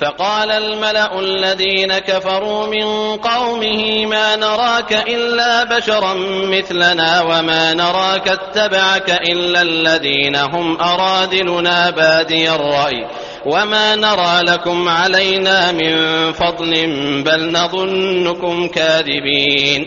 فقال الملأ الذين كفروا من قومه ما نراك إلا بشرا مثلنا وما نراك اتبعك إلا الذين هم أرادلنا بادي الرأي وما نرى لكم علينا من فضل بل نظنكم كاذبين